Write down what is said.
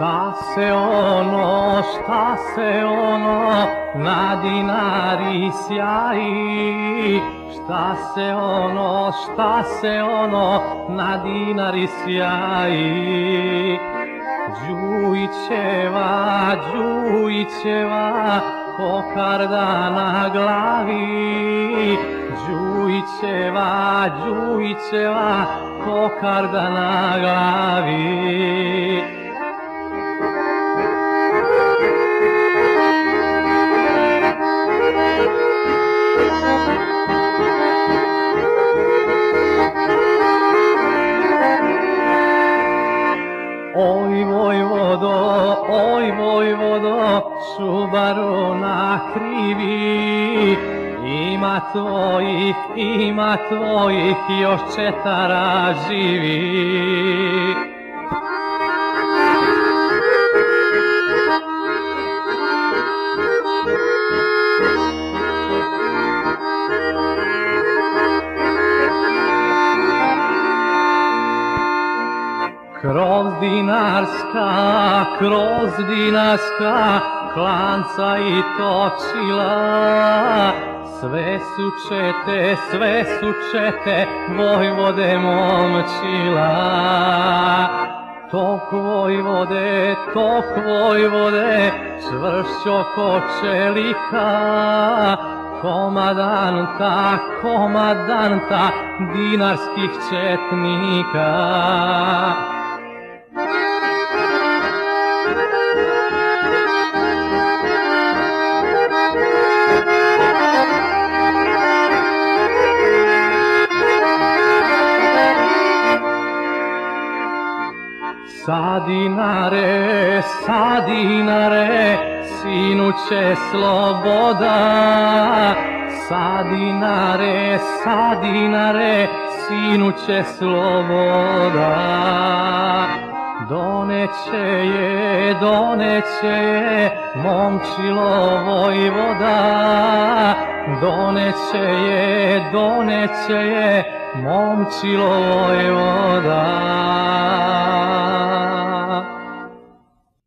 Šta se ono, šta se ono na dinari sjaji? Šta se ono, šta se ono na dinari sjaji? Đujićeva, Đujićeva, kokarda na glavi. Đujićeva, Đujićeva, kokarda na glavi. Oj Vojvodo, šubaru na krivi. Ima tvojih, ima tvojih, još četara živi. Kroz dinarska, kroz dinarska, klanca i točila. Sve su čete, sve su čete, Vojvode momčila. Tok Vojvode, tok Vojvode, čvršćo ko čelika. Komadanta, komadanta, dinarskih četnika. Sa dinare, sa dinare, sinuće sloboda. Sa dinare, sa dinare, sinuće sloboda. Doneće je, doneće je, momčilo vojvoda. Doneće je, doneće je, momčilo vojvoda.